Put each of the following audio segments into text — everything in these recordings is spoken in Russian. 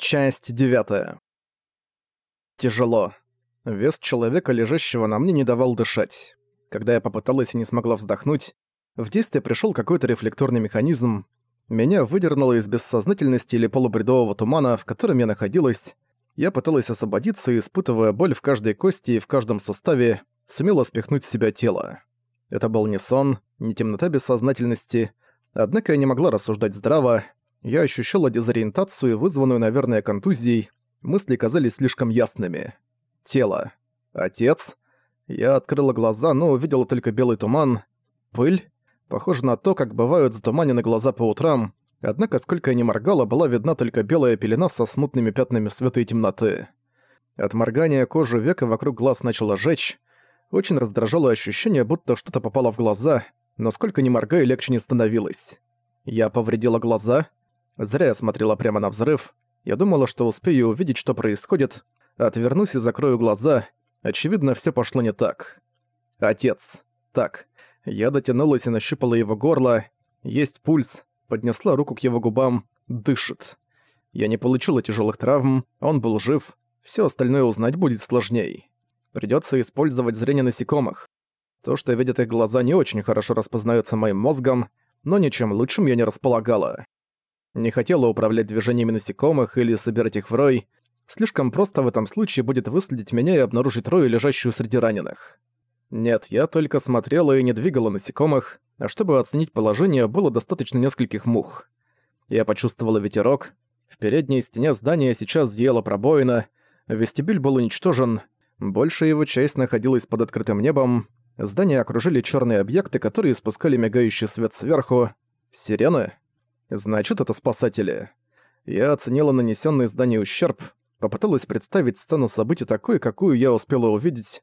Часть 9. Тяжело. Вес человека, лежащего на мне, не давал дышать. Когда я попыталась и не смогла вздохнуть, в действие пришел какой-то рефлекторный механизм. Меня выдернуло из бессознательности или полубредового тумана, в котором я находилась. Я пыталась освободиться и, испытывая боль в каждой кости и в каждом суставе, сумела спихнуть с себя тело. Это был не сон, не темнота бессознательности, однако я не могла рассуждать здраво, я ощущала дезориентацию, вызванную, наверное, контузией. Мысли казались слишком ясными. Тело. Отец. Я открыла глаза, но увидела только белый туман. Пыль. Похоже на то, как бывают затуманены глаза по утрам. Однако, сколько я ни моргала, была видна только белая пелена со смутными пятнами света и темноты. От моргания кожу века вокруг глаз начала жечь. Очень раздражало ощущение, будто что-то попало в глаза, но сколько ни моргая, легче не становилось. Я повредила глаза, Зря я смотрела прямо на взрыв. Я думала, что успею увидеть, что происходит. Отвернусь и закрою глаза. Очевидно, все пошло не так. Отец. Так. Я дотянулась и нащупала его горло. Есть пульс. Поднесла руку к его губам. Дышит. Я не получила тяжелых травм. Он был жив. Все остальное узнать будет сложней. Придется использовать зрение насекомых. То, что видят их глаза, не очень хорошо распознается моим мозгом, но ничем лучшим я не располагала. Не хотела управлять движениями насекомых или собирать их в рой. Слишком просто в этом случае будет выследить меня и обнаружить рой, лежащую среди раненых. Нет, я только смотрела и не двигала насекомых, а чтобы оценить положение, было достаточно нескольких мух. Я почувствовала ветерок. В передней стене здания сейчас зияла пробоина, вестибюль был уничтожен, большая его часть находилась под открытым небом, здание окружили черные объекты, которые испускали мигающий свет сверху. Сирены? Значит, это спасатели. Я оценила нанесенный зданию ущерб, попыталась представить сцену событий такой, какую я успела увидеть.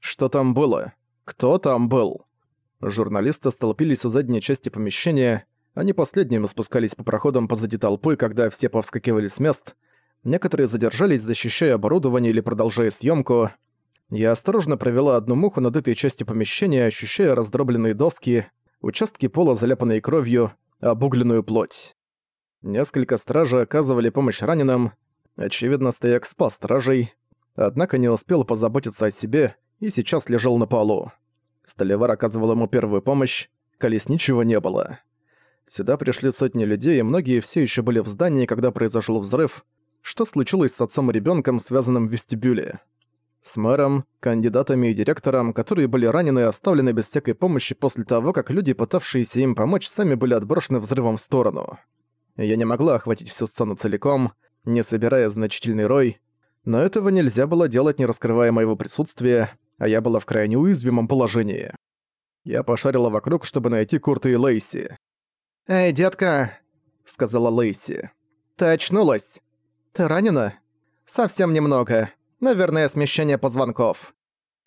Что там было? Кто там был? Журналисты столпились у задней части помещения, они последними спускались по проходам позади толпы, когда все повскакивали с мест. Некоторые задержались, защищая оборудование или продолжая съемку. Я осторожно провела одну муху над этой частью помещения, ощущая раздробленные доски, участки пола, заляпанные кровью, обугленную плоть. Несколько стражей оказывали помощь раненым. Очевидно, стояк спас стражей, однако не успел позаботиться о себе и сейчас лежал на полу. Столевар оказывал ему первую помощь, колесничего не было. Сюда пришли сотни людей, и многие все еще были в здании, когда произошел взрыв. Что случилось с отцом и ребенком, связанным в вестибюле? С мэром, кандидатами и директором, которые были ранены и оставлены без всякой помощи после того, как люди, пытавшиеся им помочь, сами были отброшены взрывом в сторону. Я не могла охватить всю сцену целиком, не собирая значительный рой, но этого нельзя было делать, не раскрывая моего присутствия, а я была в крайне уязвимом положении. Я пошарила вокруг, чтобы найти Курта и Лейси. «Эй, детка!» — сказала Лейси. «Ты очнулась? Ты ранена?» «Совсем немного. Наверное, смещение позвонков.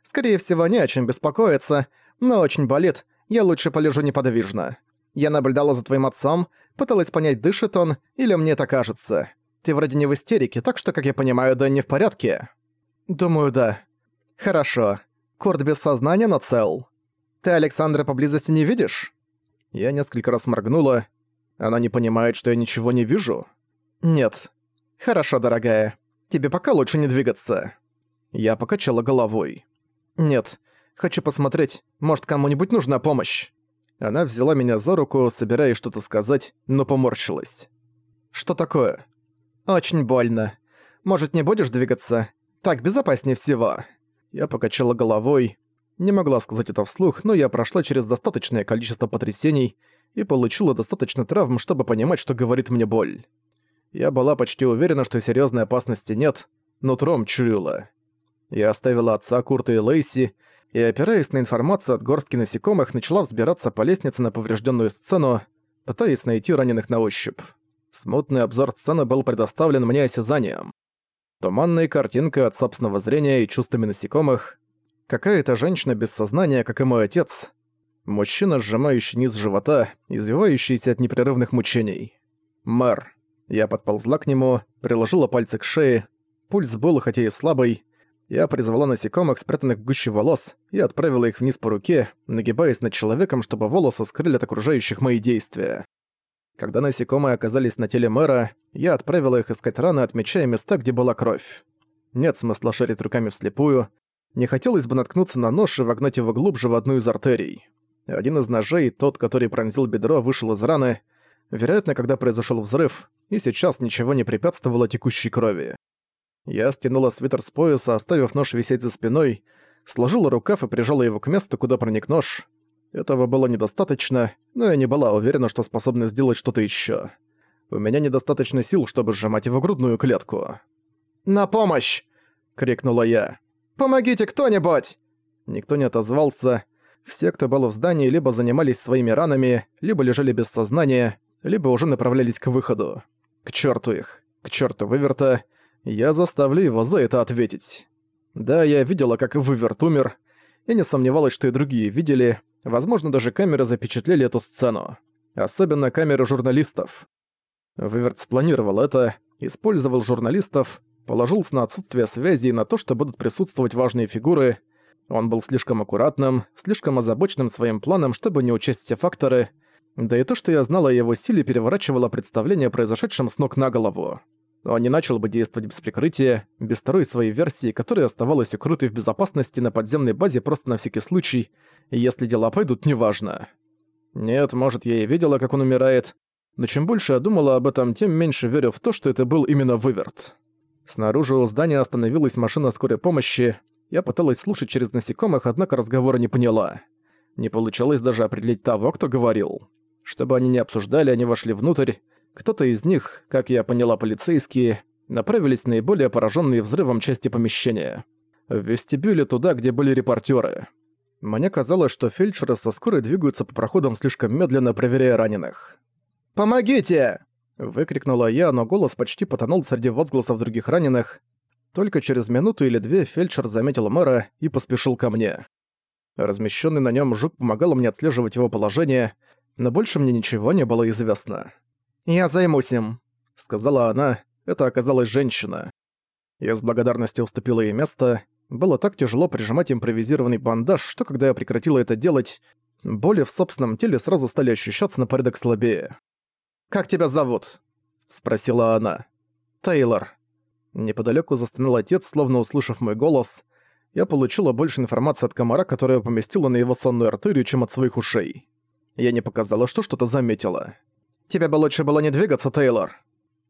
Скорее всего, не о чем беспокоиться, но очень болит, я лучше полежу неподвижно. Я наблюдала за твоим отцом, пыталась понять, дышит он, или мне это кажется. Ты вроде не в истерике, так что, как я понимаю, да не в порядке? Думаю, да. Хорошо. Курт без сознания, но цел. Ты Александра поблизости не видишь? Я несколько раз моргнула. Она не понимает, что я ничего не вижу? Нет. Хорошо, дорогая. Тебе пока лучше не двигаться». Я покачала головой. «Нет, хочу посмотреть, может, кому-нибудь нужна помощь». Она взяла меня за руку, собираясь что-то сказать, но поморщилась. «Что такое?» «Очень больно. Может, не будешь двигаться? Так безопаснее всего». Я покачала головой. Не могла сказать это вслух, но я прошла через достаточное количество потрясений и получила достаточно травм, чтобы понимать, что говорит мне боль. Я была почти уверена, что серьезной опасности нет, но Тром чуяла. Я оставила отца Курта и Лейси, и, опираясь на информацию от горстки насекомых, начала взбираться по лестнице на поврежденную сцену, пытаясь найти раненых на ощупь. Смутный обзор сцены был предоставлен мне осязанием. Туманная картинка от собственного зрения и чувствами насекомых. Какая-то женщина без сознания, как и мой отец. Мужчина, сжимающий низ живота, извивающийся от непрерывных мучений. Мэр. Я подползла к нему, приложила пальцы к шее. Пульс был, хотя и слабый. Я призвала насекомых, спрятанных в гуще волос, и отправила их вниз по руке, нагибаясь над человеком, чтобы волосы скрыли от окружающих мои действия. Когда насекомые оказались на теле мэра, я отправила их искать раны, отмечая места, где была кровь. Нет смысла шарить руками вслепую. Не хотелось бы наткнуться на нож и вогнать его глубже в одну из артерий. Один из ножей, тот, который пронзил бедро, вышел из раны, вероятно, когда произошел взрыв, и сейчас ничего не препятствовало текущей крови. Я стянула свитер с пояса, оставив нож висеть за спиной, сложила рукав и прижала его к месту, куда проник нож. Этого было недостаточно, но я не была уверена, что способна сделать что-то еще. У меня недостаточно сил, чтобы сжимать его грудную клетку. «На помощь!» — крикнула я. «Помогите кто-нибудь!» Никто не отозвался. Все, кто был в здании, либо занимались своими ранами, либо лежали без сознания, либо уже направлялись к выходу. К черту их. К черту выверта. Я заставлю его за это ответить. Да, я видела, как выверт умер. Я не сомневалась, что и другие видели. Возможно, даже камеры запечатлели эту сцену. Особенно камеры журналистов. Выверт спланировал это, использовал журналистов, положился на отсутствие связи и на то, что будут присутствовать важные фигуры. Он был слишком аккуратным, слишком озабоченным своим планом, чтобы не учесть все факторы, да и то, что я знала о его силе, переворачивало представление о произошедшем с ног на голову. Он не начал бы действовать без прикрытия, без второй своей версии, которая оставалась укрытой в безопасности на подземной базе просто на всякий случай, если дела пойдут, неважно. Нет, может, я и видела, как он умирает, но чем больше я думала об этом, тем меньше верю в то, что это был именно выверт. Снаружи у здания остановилась машина скорой помощи. Я пыталась слушать через насекомых, однако разговора не поняла. Не получалось даже определить того, кто говорил. Чтобы они не обсуждали, они вошли внутрь. Кто-то из них, как я поняла полицейские, направились наиболее пораженные взрывом части помещения. В вестибюле туда, где были репортеры. Мне казалось, что фельдшеры со скорой двигаются по проходам слишком медленно, проверяя раненых. «Помогите!» — выкрикнула я, но голос почти потонул среди возгласов других раненых. Только через минуту или две фельдшер заметил мэра и поспешил ко мне. Размещенный на нем жук помогал мне отслеживать его положение, но больше мне ничего не было известно. «Я займусь им», — сказала она. Это оказалась женщина. Я с благодарностью уступила ей место. Было так тяжело прижимать импровизированный бандаж, что когда я прекратила это делать, боли в собственном теле сразу стали ощущаться на порядок слабее. «Как тебя зовут?» — спросила она. «Тейлор». Неподалёку застонал отец, словно услышав мой голос. Я получила больше информации от комара, которая поместила на его сонную артерию, чем от своих ушей. Я не показала, что что-то заметила. «Тебе бы лучше было не двигаться, Тейлор.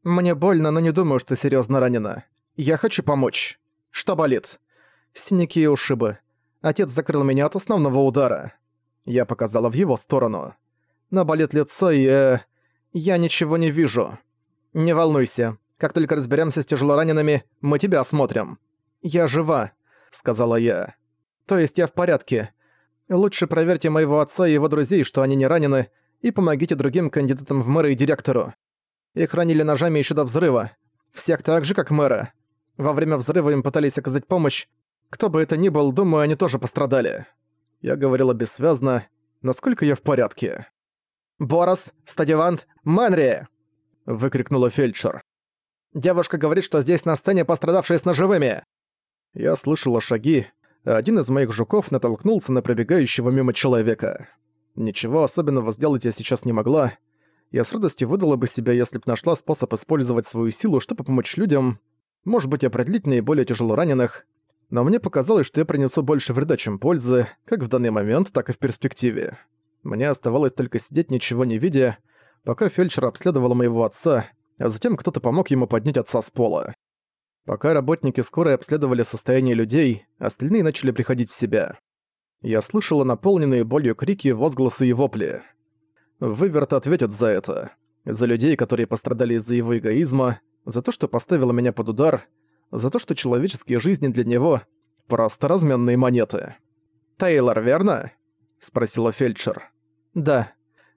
Мне больно, но не думаю, что серьёзно ранена. Я хочу помочь. Что болит?» «Синяки и ушибы. Отец закрыл меня от основного удара». Я показала в его сторону. Но болит лицо и... Э, я ничего не вижу. Не волнуйся. Как только разберемся с тяжелоранеными, мы тебя осмотрим. Я жива, сказала я. То есть я в порядке. Лучше проверьте моего отца и его друзей, что они не ранены, и помогите другим кандидатам в мэры и директору. Их ранили ножами еще до взрыва. Всех так же, как мэра. Во время взрыва им пытались оказать помощь. Кто бы это ни был, думаю, они тоже пострадали. Я говорила бессвязно, насколько я в порядке. «Борос, Стадивант, Мэнри!» — выкрикнула фельдшер. «Девушка говорит, что здесь на сцене пострадавшие с ножевыми!» Я слышала шаги, один из моих жуков натолкнулся на пробегающего мимо человека. Ничего особенного сделать я сейчас не могла. Я с радостью выдала бы себя, если б нашла способ использовать свою силу, чтобы помочь людям, может быть, определить наиболее тяжело раненых, но мне показалось, что я принесу больше вреда, чем пользы, как в данный момент, так и в перспективе. Мне оставалось только сидеть, ничего не видя, пока фельдшер обследовал моего отца, а затем кто-то помог ему поднять отца с пола. Пока работники скорой обследовали состояние людей, остальные начали приходить в себя. Я слышала наполненные болью крики, возгласы и вопли. Выверт ответит за это. За людей, которые пострадали из-за его эгоизма, за то, что поставило меня под удар, за то, что человеческие жизни для него — просто разменные монеты. «Тейлор, верно?» — спросила фельдшер. «Да.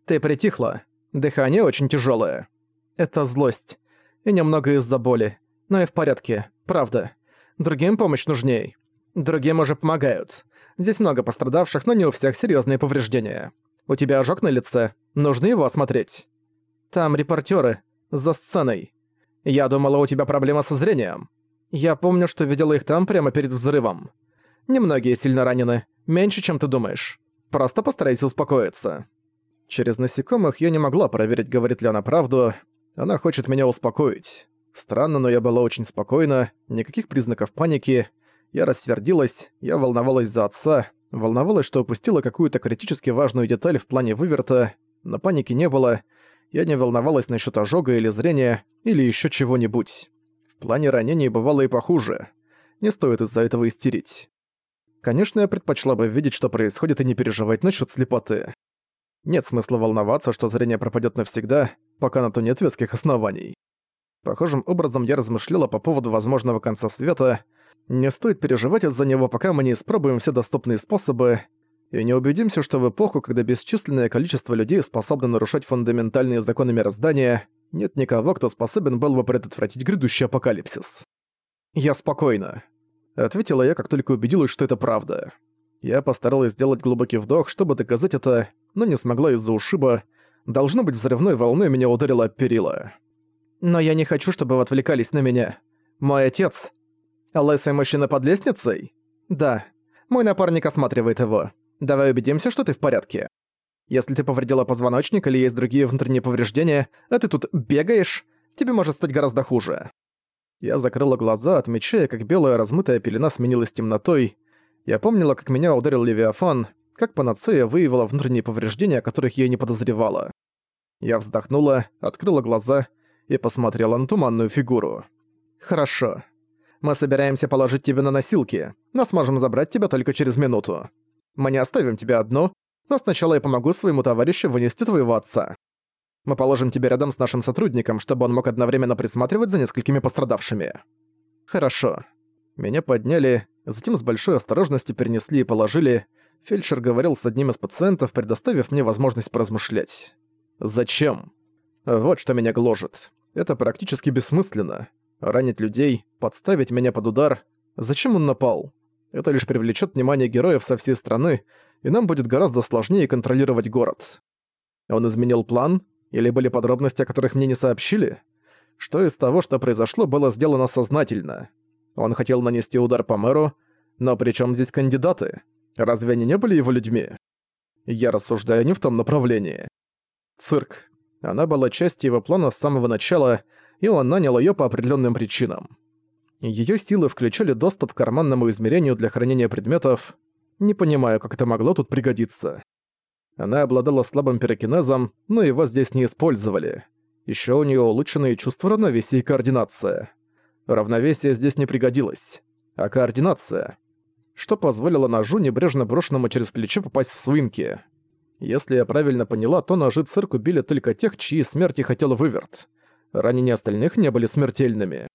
Ты притихла. Дыхание очень тяжелое. Это злость. И немного из-за боли. Но я в порядке. Правда. Другим помощь нужней. Другим уже помогают. Здесь много пострадавших, но не у всех серьезные повреждения. У тебя ожог на лице. Нужно его осмотреть. Там репортеры За сценой. Я думала, у тебя проблема со зрением. Я помню, что видела их там прямо перед взрывом. Немногие сильно ранены. Меньше, чем ты думаешь. Просто постарайся успокоиться». Через насекомых я не могла проверить, говорит ли она правду. Она хочет меня успокоить. Странно, но я была очень спокойна, никаких признаков паники. Я рассердилась, я волновалась за отца, волновалась, что упустила какую-то критически важную деталь в плане выверта, но паники не было. Я не волновалась насчет ожога или зрения, или еще чего-нибудь. В плане ранений бывало и похуже. Не стоит из-за этого истерить. Конечно, я предпочла бы видеть, что происходит, и не переживать насчет слепоты. Нет смысла волноваться, что зрение пропадет навсегда, пока на то нет веских оснований. Похожим образом я размышляла по поводу возможного конца света. Не стоит переживать из-за него, пока мы не испробуем все доступные способы и не убедимся, что в эпоху, когда бесчисленное количество людей способно нарушать фундаментальные законы мироздания, нет никого, кто способен был бы предотвратить грядущий апокалипсис. «Я спокойна», — ответила я, как только убедилась, что это правда. Я постаралась сделать глубокий вдох, чтобы доказать это, но не смогла из-за ушиба. Должно быть, взрывной волной меня ударило об перила. Но я не хочу, чтобы вы отвлекались на меня. Мой отец... Лысый мужчина под лестницей? Да. Мой напарник осматривает его. Давай убедимся, что ты в порядке. Если ты повредила позвоночник или есть другие внутренние повреждения, а ты тут бегаешь, тебе может стать гораздо хуже. Я закрыла глаза, отмечая, как белая размытая пелена сменилась темнотой. Я помнила, как меня ударил Левиафан, как панацея выявила внутренние повреждения, о которых я не подозревала. Я вздохнула, открыла глаза и посмотрела на туманную фигуру. «Хорошо. Мы собираемся положить тебя на носилки, но сможем забрать тебя только через минуту. Мы не оставим тебя одну, но сначала я помогу своему товарищу вынести твоего отца. Мы положим тебя рядом с нашим сотрудником, чтобы он мог одновременно присматривать за несколькими пострадавшими». «Хорошо». Меня подняли, затем с большой осторожностью перенесли и положили, Фельдшер говорил с одним из пациентов, предоставив мне возможность поразмышлять. Зачем? Вот что меня гложет. Это практически бессмысленно. Ранить людей, подставить меня под удар. Зачем он напал? Это лишь привлечет внимание героев со всей страны, и нам будет гораздо сложнее контролировать город. Он изменил план? Или были подробности, о которых мне не сообщили? Что из того, что произошло, было сделано сознательно? Он хотел нанести удар по мэру, но при чем здесь кандидаты? Разве они не были его людьми? Я рассуждаю не в том направлении. Цирк. Она была частью его плана с самого начала, и он нанял её по определённым причинам. Её силы включали доступ к карманному измерению для хранения предметов. Не понимаю, как это могло тут пригодиться. Она обладала слабым пирокинезом, но его здесь не использовали. Ещё у неё улучшенные чувства равновесия и координация. Равновесие здесь не пригодилось. А координация? что позволило ножу, небрежно брошенному через плечо, попасть в свинки. Если я правильно поняла, то ножи цирк убили только тех, чьи смерти хотел выверт. Ранения остальных не были смертельными.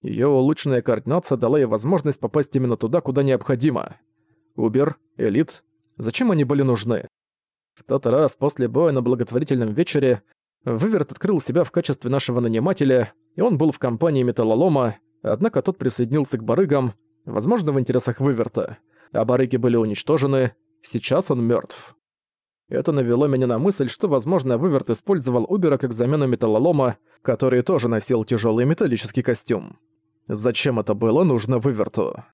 Её улучшенная координация дала ей возможность попасть именно туда, куда необходимо. Убер, Элит. Зачем они были нужны? В тот раз, после боя на благотворительном вечере, Выверт открыл себя в качестве нашего нанимателя, и он был в компании металлолома, однако тот присоединился к барыгам, возможно, в интересах Выверта, а барыги были уничтожены, сейчас он мертв. Это навело меня на мысль, что, возможно, Выверт использовал Убера как замену металлолома, который тоже носил тяжелый металлический костюм. Зачем это было нужно Выверту?